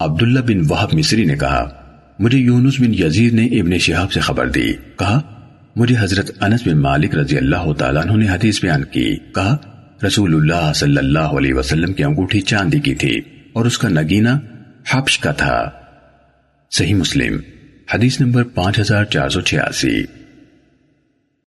عبداللہ بن وحب مصری نے کہا، مجھے یونس بن یزید نے ابن شہاب سے خبر دی۔ کہا، مجھے حضرت انس بن مالک رضی اللہ تعالیٰ عنہ نے حدیث بیان کی۔ کہا، رسول اللہ صلی اللہ علیہ وسلم کی انگوٹھی چاندی کی تھی اور اس کا نگینہ حبش کا تھا۔ صحیح مسلم، حدیث نمبر پانچ ہزار چار سو چھیاسی۔